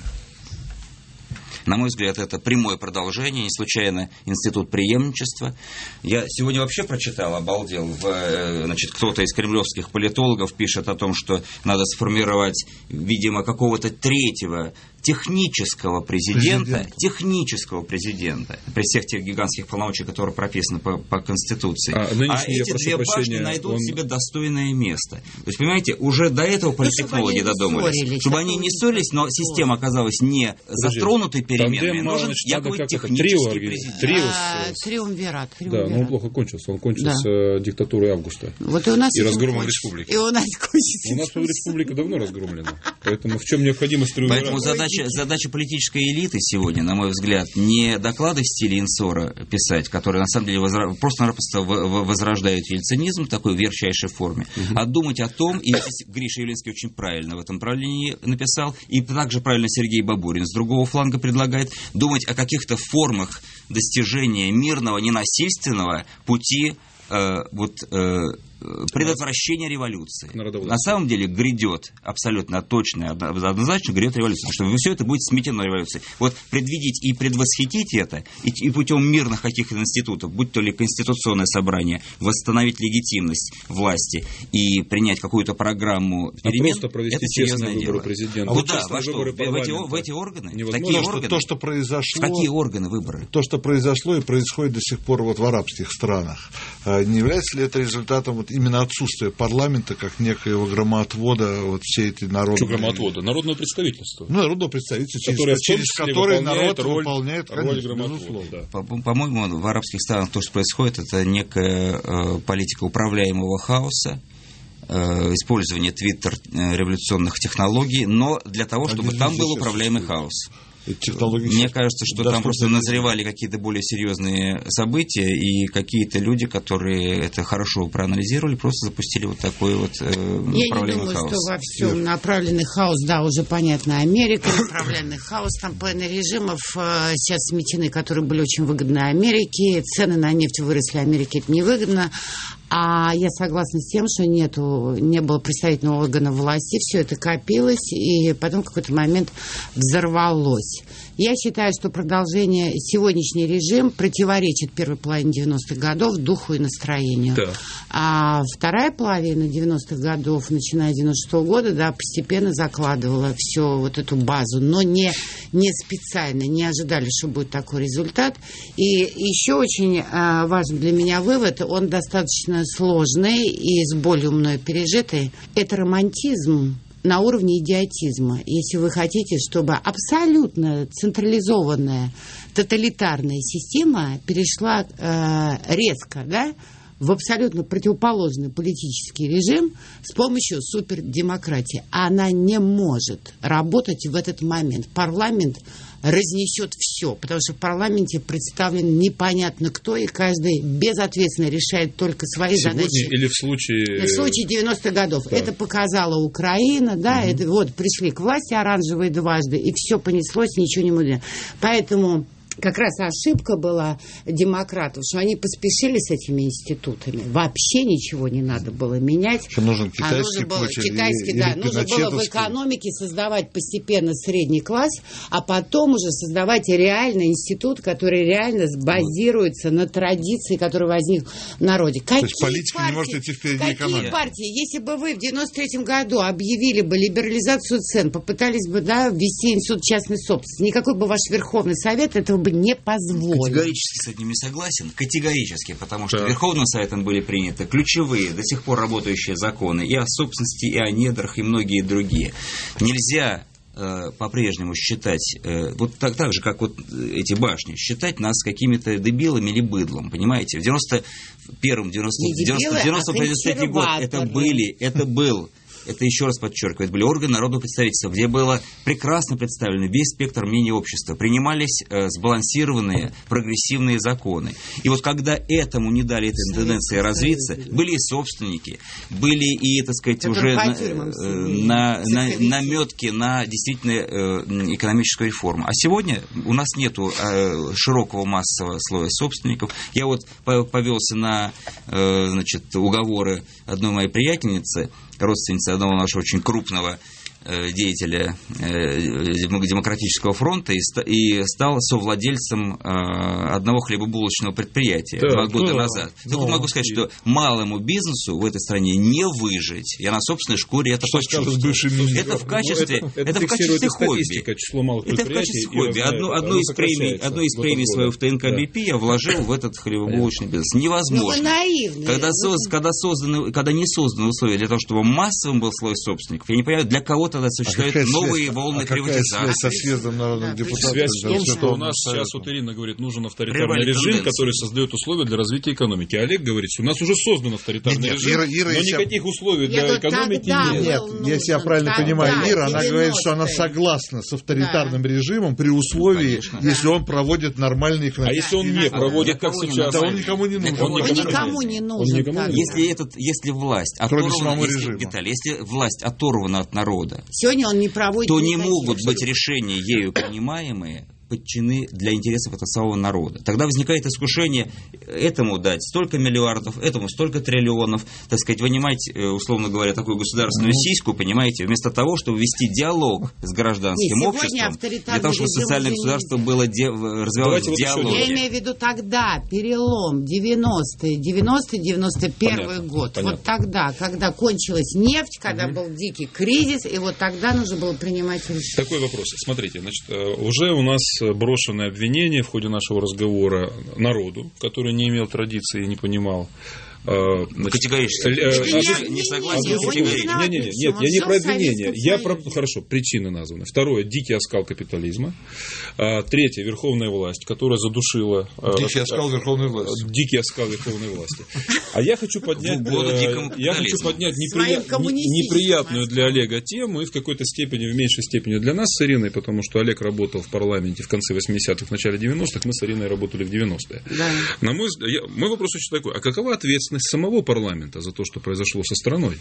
F: На мой взгляд, это прямое продолжение, не случайно институт преемничества. Я сегодня вообще прочитал, обалдел, в, э, значит, кто-то из кремлевских политологов пишет о том, что надо сформировать, видимо, какого-то третьего технического президента, президента, технического президента, при всех тех гигантских полномочий, которые прописаны по, по Конституции. А, а эти две башни найдут он... себе достойное место. То есть, понимаете, уже до этого политтехнологи додумались. Чтобы они не ссорились, но система оказалась не затронутой переменами. Нужен якобы технический президент.
E: Триус. А, триумвират,
C: Да, но он плохо кончился. Он кончился да. диктатурой Августа.
E: Вот и у нас
C: и разгромом республики.
E: И у нас кончится.
C: У нас республика давно разгромлена. Поэтому в чем необходимость триумвирата?
F: Поэтому задача задача, задача политической элиты сегодня, на мой взгляд, не доклады в стиле Инсора писать, которые на самом деле возра... просто-напросто возрождают ельцинизм в такой верчайшей форме, угу. а думать о том, и здесь Гриша Явлинский очень правильно в этом направлении написал, и также правильно Сергей Бабурин с другого фланга предлагает, думать о каких-то формах достижения мирного, ненасильственного пути э, вот, э, предотвращение революции. На самом деле грядет абсолютно точно, однозначно грядет революция, потому что все это будет сметено революцией. Вот предвидеть и предвосхитить это, и, и путем мирных каких-то институтов, будь то ли конституционное собрание, восстановить легитимность власти и принять какую-то программу
C: а перемен, просто провести это честные выборы дело. президента.
F: А Куда? Во что? В эти, в эти органы?
B: Невозможно. Такие то, органы? Что, то, что произошло...
F: В какие органы выборы?
B: То, что произошло и происходит до сих пор вот в арабских странах. А не является ли это результатом вот именно отсутствие парламента как некоего громоотвода вот всей этой народной... Что
C: громоотвода? Народное представительство.
B: Ну, народное представительство, через, через которое народ роль, выполняет, роль конечно, безусловно.
F: Да. По-моему, в арабских странах то, что происходит, это некая э, политика управляемого хаоса, э, использование твиттер э, революционных технологий, но для того, чтобы там был управляемый хаос технологически. Мне кажется, что там просто назревали какие-то более серьезные события, и какие-то люди, которые это хорошо проанализировали, просто запустили вот такой вот э,
E: Я не думаю, хаос. что во всем Нет. направленный хаос, да, уже понятно, Америка, направленный хаос, там половина режимов э, сейчас сметены, которые были очень выгодны Америке, цены на нефть выросли, Америке это невыгодно, А я согласна с тем, что нету, не было представительного органа власти, все это копилось, и потом в какой-то момент взорвалось. Я считаю, что продолжение, сегодняшний режим противоречит первой половине 90-х годов духу и настроению. Да. А вторая половина 90-х годов, начиная с 96 -го года, да, постепенно закладывала все вот эту базу, но не, не специально, не ожидали, что будет такой результат. И еще очень а, важный для меня вывод, он достаточно сложный и с болью мной пережитый. Это романтизм на уровне идиотизма. Если вы хотите, чтобы абсолютно централизованная тоталитарная система перешла э, резко, да, в абсолютно противоположный политический режим с помощью супердемократии. Она не может работать в этот момент. Парламент разнесет все, потому что в парламенте представлен непонятно кто, и каждый безответственно решает только свои
C: Сегодня
E: задачи.
C: Или в случае...
E: В случае 90-х годов. Да. Это показала Украина, да, угу. это вот пришли к власти оранжевые дважды, и все понеслось, ничего не мудрено. Поэтому как раз ошибка была демократов, что они поспешили с этими институтами. Вообще ничего не надо было менять.
B: Что нужен китайский а
E: нужно было, китайский, или, да, или нужно было в экономике создавать постепенно средний класс, а потом уже создавать реальный институт, который реально базируется на традиции, которые возник в народе.
B: Какие То есть политика партии, не может идти впереди
E: какие
B: экономики?
E: партии? Если бы вы в 93 году объявили бы либерализацию цен, попытались бы да, ввести институт частной собственности, никакой бы ваш Верховный Совет этого бы бы не позволил.
F: Категорически с этим не согласен. Категорически, потому что да. Верховным Советом были приняты ключевые, до сих пор работающие законы и о собственности, и о недрах, и многие другие. Нельзя э, по-прежнему считать, э, вот так, так же, как вот эти башни, считать нас какими-то дебилами или быдлом, понимаете? В 91-м, 90-93 год это были, это был это еще раз подчеркиваю, это были органы народного представительства, где было прекрасно представлено весь спектр мнений общества, принимались э, сбалансированные прогрессивные законы. И вот когда этому не дали этой тенденции развиться, были и собственники, были и, так сказать, уже на, э, на, на, наметки на действительно э, экономическую реформу. А сегодня у нас нет э, широкого массового слоя собственников. Я вот повелся на э, значит, уговоры одной моей приятельницы, родственница одного нашего очень крупного деятеля э, Демократического фронта и стал совладельцем э, одного хлебобулочного предприятия да, два года да, назад. Только да, могу сказать, что малому бизнесу в этой стране не выжить. Я на собственной шкуре это что почувствовал. Это в качестве, ну, это, это, в качестве хобби. Это в качестве хобби. Одну, одну из премий, одну из премий свою в ТНК БП я вложил в этот хлебобулочный бизнес. Невозможно.
E: Ну,
F: когда, соз, когда, созданы, когда не созданы условия для того, чтобы массовым был слой собственников, я не понимаю, для кого тогда существуют а новые связь, волны а приватизации.
B: со съездом народных да. депутатов?
C: Связь в том, что у нас сейчас вот Ирина говорит, нужен авторитарный режим, который создает условия для развития экономики. А Олег говорит, что у нас уже создан авторитарный нет, режим, Ира, Ира, но никаких я... условий для я экономики нет.
B: Нет, если я правильно тогда, понимаю, Ира, она говорит, что она согласна с авторитарным да. режимом при условии, Конечно, если да. он проводит нормальный экономический.
C: А если он не проводит, как сейчас?
B: Да он никому не нужен.
E: Он никому не нужен.
F: Если, власть оторвана, если власть оторвана от народа,
E: сегодня он не проводит
F: то не могут быть решения ею принимаемые подчинены для интересов этого самого народа. Тогда возникает искушение этому дать столько миллиардов, этому столько триллионов, так сказать, вынимать, э, условно говоря, такую государственную ну, сиську, понимаете, вместо того, чтобы вести диалог с гражданским обществом, для того, чтобы социальное государство было де- развивалось в диалоге.
E: Я имею в виду тогда, перелом, 90-е, 90-91 год. Понятно. Вот тогда, когда кончилась нефть, когда угу. был дикий кризис, и вот тогда нужно было принимать решение.
C: Такой вопрос. Смотрите, значит, э, уже у нас брошенное обвинение в ходе нашего разговора народу, который не имел традиции и не понимал.
F: Э, категорически.
C: Э, не согласен Нет, нет, нет, я не про обвинение. Я про, хорошо, причины названы. Второе, дикий оскал капитализма. А, третье, верховная власть, которая задушила...
B: Э, дикий оскал верховной власти.
C: Дикий оскал верховной власти. А я хочу поднять, я хочу поднять неприятную для Олега тему и в какой-то степени, в меньшей степени для нас с Ириной, потому что Олег работал в парламенте в конце 80-х, в начале 90-х, мы с Ириной работали в 90-е. Да. На мой, мой вопрос очень такой, а какова ответственность ответственность самого парламента за то, что произошло со страной.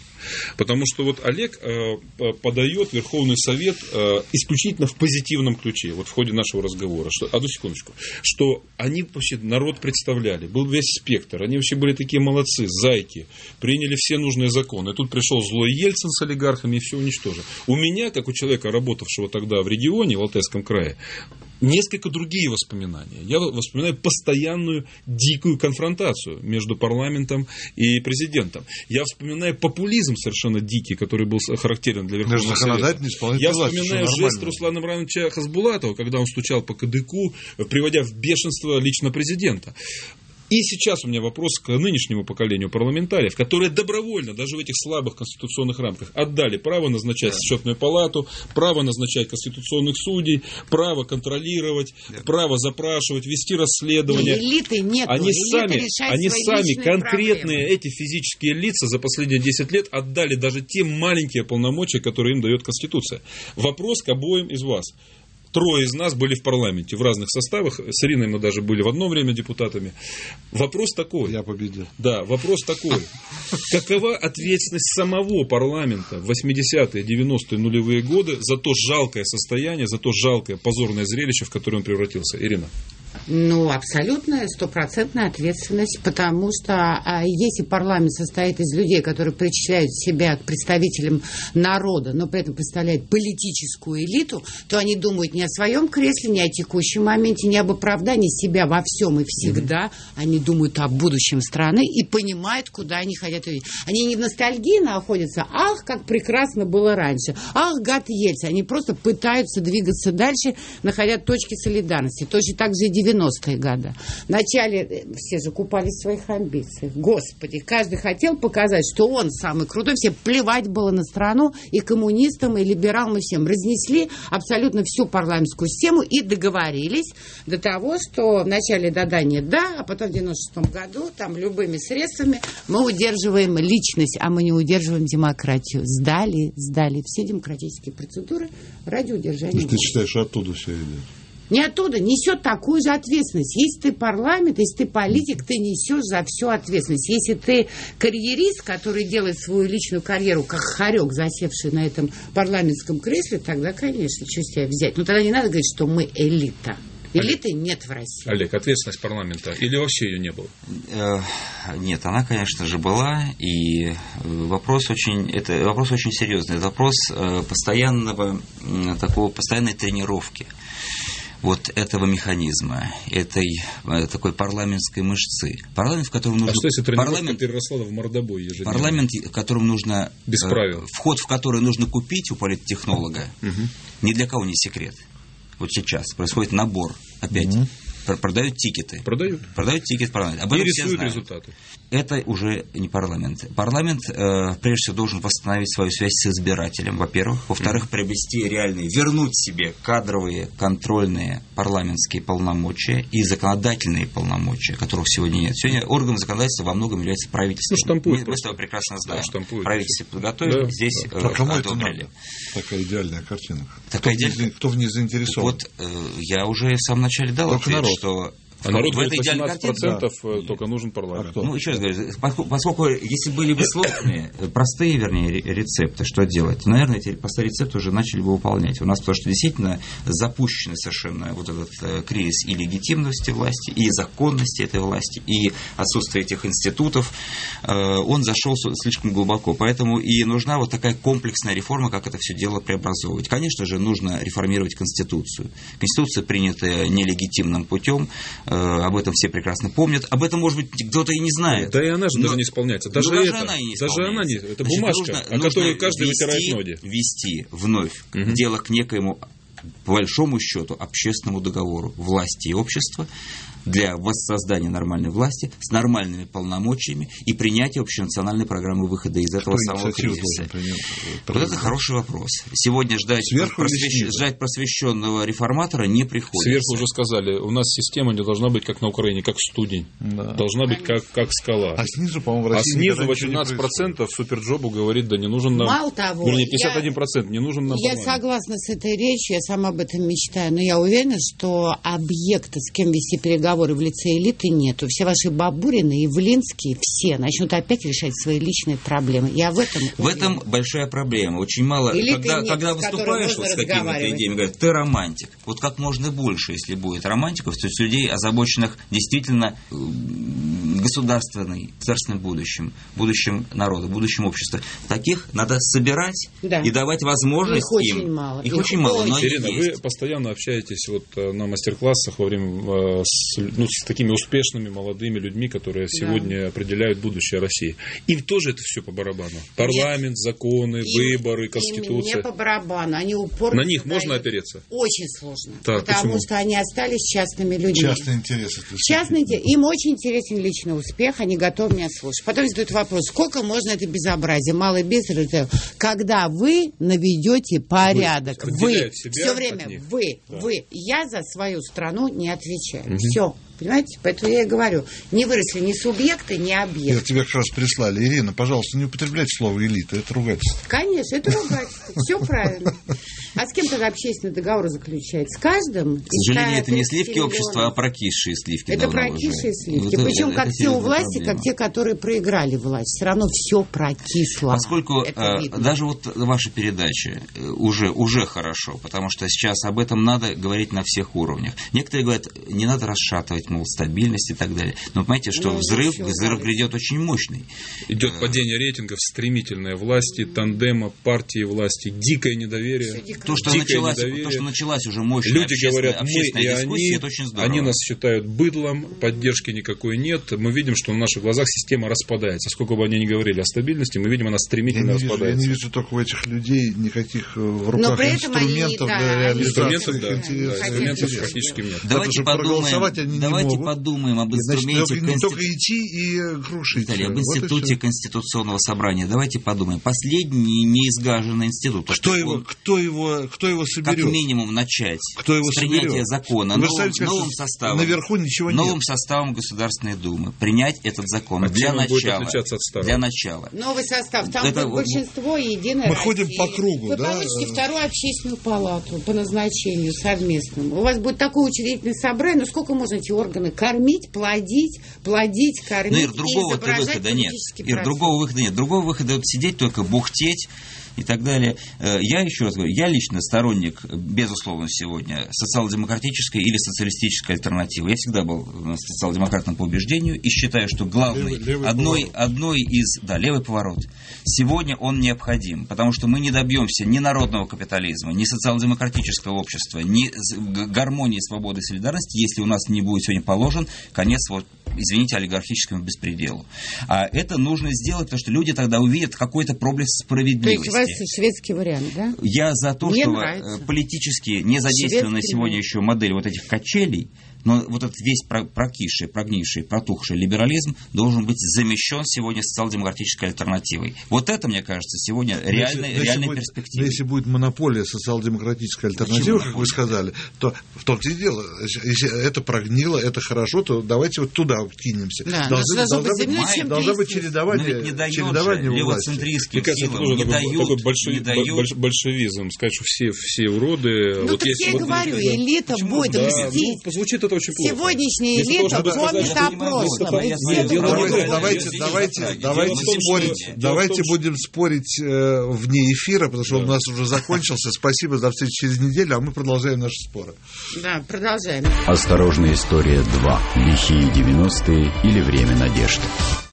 C: Потому что вот Олег э, подает Верховный Совет э, исключительно в позитивном ключе, вот в ходе нашего разговора. Что, одну секундочку. Что они вообще народ представляли, был весь спектр, они вообще были такие молодцы, зайки, приняли все нужные законы. И тут пришел злой Ельцин с олигархами и все уничтожил. У меня, как у человека, работавшего тогда в регионе, в Алтайском крае, несколько другие воспоминания. Я воспоминаю постоянную дикую конфронтацию между парламентом и президентом. Я вспоминаю популизм совершенно дикий, который был характерен для Верховного Совета. Я вспоминаю жест Руслана Ивановича Хасбулатова, когда он стучал по КДКу, приводя в бешенство лично президента. И сейчас у меня вопрос к нынешнему поколению парламентариев, которые добровольно, даже в этих слабых конституционных рамках, отдали право назначать да. счетную палату, право назначать конституционных судей, право контролировать, да. право запрашивать, вести расследование.
E: И элиты нет.
C: Они сами, они сами конкретные проблемы. эти физические лица за последние 10 лет отдали даже те маленькие полномочия, которые им дает Конституция. Вопрос к обоим из вас. Трое из нас были в парламенте в разных составах. С Ириной мы даже были в одно время депутатами. Вопрос такой.
B: Я победил.
C: Да, вопрос такой. Какова ответственность самого парламента в 80-е, 90-е нулевые годы за то жалкое состояние, за то жалкое позорное зрелище, в которое он превратился? Ирина.
E: Ну, абсолютная, стопроцентная ответственность, потому что а, если парламент состоит из людей, которые причисляют себя к представителям народа, но при этом представляют политическую элиту, то они думают не о своем кресле, не о текущем моменте, не об оправдании себя во всем и всегда. Mm-hmm. Они думают о будущем страны и понимают, куда они хотят увидеть. Они не в ностальгии находятся, ах, как прекрасно было раньше, ах, гад Ельцин. Они просто пытаются двигаться дальше, находя точки солидарности. Точно так же 90-е годы. Вначале э, все в своих амбициях. Господи, каждый хотел показать, что он самый крутой. Все плевать было на страну и коммунистам, и либералам, и всем. Разнесли абсолютно всю парламентскую систему и договорились до того, что вначале да-да, нет да, а потом в 96 году там любыми средствами мы удерживаем личность, а мы не удерживаем демократию. Сдали, сдали все демократические процедуры ради удержания.
B: Ты считаешь, оттуда все идет?
E: Не оттуда несет такую же ответственность. Если ты парламент, если ты политик, ты несешь за всю ответственность. Если ты карьерист, который делает свою личную карьеру, как хорек, засевший на этом парламентском кресле, тогда, конечно, что с тебя взять. Но тогда не надо говорить, что мы элита. Элиты Олег, нет в России.
C: Олег, ответственность парламента или вообще ее не было?
F: Э, нет, она, конечно же, была. И вопрос очень, это вопрос очень серьезный. Это вопрос э, постоянного, такого, постоянной тренировки вот этого механизма, этой э, такой парламентской мышцы. Парламент, в котором нужно... А
C: что если парламент переросла в мордобой ежедневно?
F: Парламент, в котором нужно...
C: Без правил.
F: Э, вход в который нужно купить у политтехнолога, угу. ни для кого не секрет. Вот сейчас происходит набор опять. Угу продают тикеты.
C: Продают.
F: Продают тикет парламент.
C: Об этом И рисуют результаты.
F: Это уже не парламент. Парламент, э, прежде всего, должен восстановить свою связь с избирателем, во-первых. Во-вторых, mm. приобрести реальные, вернуть себе кадровые, контрольные парламентские полномочия и законодательные полномочия, которых сегодня нет. Сегодня орган законодательства во многом является правительством. Ну,
C: штампует.
F: Мы, мы с тобой прекрасно знаем.
C: Да,
F: Правительство подготовили, да, здесь да. Э,
B: кому это надо? Такая идеальная картина.
F: Такая
B: кто, идеальная... кто в ней заинтересован?
F: Вот э, я уже в самом начале дал
C: Только ответ, народ.
F: Что
C: а народ в этой 18% картине, да. только нужен парламент.
F: А ну, еще раз говорю, поскольку, если были бы сложные, простые, вернее, рецепты, что делать? Наверное, эти простые рецепты уже начали бы выполнять. У нас, потому что действительно запущен совершенно вот этот э, кризис и легитимности власти, и законности этой власти, и отсутствие этих институтов, э, он зашел слишком глубоко. Поэтому и нужна вот такая комплексная реформа, как это все дело преобразовывать. Конечно же, нужно реформировать Конституцию. Конституция принята нелегитимным путем, Э, об этом все прекрасно помнят. Об этом, может быть, кто-то и не знает.
C: Да и она же но, даже не исполняется. Даже, даже это, она и не исполняется. Даже она не, это Значит, бумажка, нужно, о которой каждый вести, вытирает ноги.
F: Вести вновь угу. дело к некоему по большому счету общественному договору власти и общества для воссоздания нормальной власти с нормальными полномочиями и принятия общенациональной программы выхода из этого Кто самого кризиса. Вот это хороший вопрос. Сегодня ждать, просвещ... ждать просвещенного реформатора не приходится.
C: Сверху уже сказали, у нас система не должна быть как на Украине, как студень. Да. Должна быть как, как скала.
B: А снизу, по-моему, в
C: а России А снизу 18% Суперджобу говорит, да не нужен нам...
E: Мало того,
C: вернее, 51% я, не нужен нам
E: Я согласна с этой речью, я сама об этом мечтаю, но я уверена, что объекты, с кем вести переговоры, разговоры в лице элиты нету. Все ваши Бабурины и Влинские все начнут опять решать свои личные проблемы. Я в этом
F: В этом большая проблема. Очень мало... Элиты когда, нет, когда выступаешь вот с какими-то идеями, говорят, ты романтик. Вот как можно больше, если будет романтиков, то есть людей, озабоченных действительно государственной, государственным будущим, будущим народа, будущим общества. Таких надо собирать да. и давать возможность
E: Их им. Очень мало.
F: Их, Их очень мало. Но
C: Ирина, есть. вы постоянно общаетесь вот э, на мастер-классах во время э, с, ну, с такими успешными молодыми людьми, которые да. сегодня определяют будущее России. Им тоже это все по барабану. Парламент, Нет. законы, им, выборы, конституция. Им
E: не по барабану. Они упорно.
C: На них можно опереться?
E: Очень сложно. Так, потому почему? что они остались частными людьми.
B: Частные интересы.
E: Частные интересы. Им очень интересен личный успех, они готовы меня слушать. Потом задают вопрос, сколько можно это безобразие, малый бизнес, когда вы наведете порядок, вы, вы все время, вы, да. вы, я за свою страну не отвечаю. Угу. Все. Понимаете? Поэтому я и говорю, не выросли ни субъекты, ни объекты.
B: Я тебя как раз прислали. Ирина, пожалуйста, не употребляйте слово элита, это ругательство.
E: Конечно, это ругательство. Все правильно. А с кем тогда общественный договор заключает? С каждым? К
F: сожалению, это не сливки общества, а прокисшие сливки.
E: Это прокисшие сливки. Вот Причем как те у власти, как те, которые проиграли власть. Все равно все прокисло.
F: Поскольку э, даже вот ваша передача э, уже, уже хорошо, потому что сейчас об этом надо говорить на всех уровнях. Некоторые говорят, не надо расшатывать мол, стабильность и так далее. Но понимаете, что ну, взрыв, взрыв грядет очень мощный.
C: Идет э, падение рейтингов, стремительное власти, тандема, партии власти, дикое недоверие.
F: То, что, началось, недоверие. то, что началась уже мощная
C: Люди говорят, мы и они, это очень здорово. они нас считают быдлом, поддержки никакой нет. Мы видим, что на наших глазах система распадается. Сколько бы они ни говорили о стабильности, мы видим, она стремительно
B: я
C: распадается.
B: Вижу, я не вижу только у этих людей никаких э, в руках инструментов они, да, для реализации.
C: Инструментов, да, да, инструментов практически нет.
F: Давайте подумаем, давайте давайте могут. подумаем об инструменте...
B: Значит, конститу... только идти и крушить.
F: Виталий, об институте вот Конституционного собрания. Давайте подумаем. Последний неизгаженный институт.
B: Кто, его, он, кто, его, кто его соберет?
F: Как минимум начать
B: кто его
F: с принятия
B: соберет?
F: закона Вы новым, новым составом.
B: Наверху ничего
F: новым
B: нет.
F: составом Государственной Думы. Принять этот закон а для начала. Для начала.
E: Новый состав. Там Это, большинство и единое
B: Мы ходим по кругу.
E: Вы
B: да?
E: получите вторую общественную палату по назначению совместному. У вас будет такое учредительное собрание, ну сколько можно эти органы органы кормить, плодить, плодить, кормить. Ну,
F: Ир, другого выхода нет. Ир, другого выхода нет. Другого выхода сидеть только бухтеть и так далее. Э, я еще раз говорю, я лично сторонник, безусловно, сегодня социал-демократической или социалистической альтернативы. Я всегда был социал-демократом по убеждению и считаю, что главный, левый, левый одной, одной из, да, левый поворот, сегодня он необходим, потому что мы не добьемся ни народного капитализма, ни социал-демократического общества, ни гармонии, свободы, солидарности, если у нас не будет сегодня положен конец вот извините, олигархическому беспределу. А это нужно сделать, потому что люди тогда увидят какой-то проблеск справедливости. То
E: есть шведский вариант, да?
F: Я за то, Мне что нравится. политически не задействована сегодня еще модель вот этих качелей, но вот этот весь прокисший, прогнивший, протухший либерализм должен быть замещен сегодня социал-демократической альтернативой. Вот это, мне кажется, сегодня реальная, если, реальная если перспектива.
B: Будет, если будет монополия социал-демократической альтернативы, как вы сказали, то в том-то и дело, если это прогнило, это хорошо, то давайте вот туда кинемся.
E: Да, должны, должна, быть, земля,
B: должна быть чередование,
F: не дает
B: чередование
F: левоцентристских
C: тоже такой, такой большой, не дают. большевизм, сказать, что все, все уроды.
E: Ну, вот так есть, я и вот, говорю, элита будет да, мстить.
C: Ну, звучит это очень плохо.
E: Сегодняшняя элита помнит о прошлом.
B: Давайте, давайте, давайте спорить, давайте будем спорить э, вне эфира, потому что он у нас уже закончился. Спасибо за встречу через неделю, а мы продолжаем наши споры.
E: Да, продолжаем.
A: Осторожная история 2. Лихие 90-е или время надежды.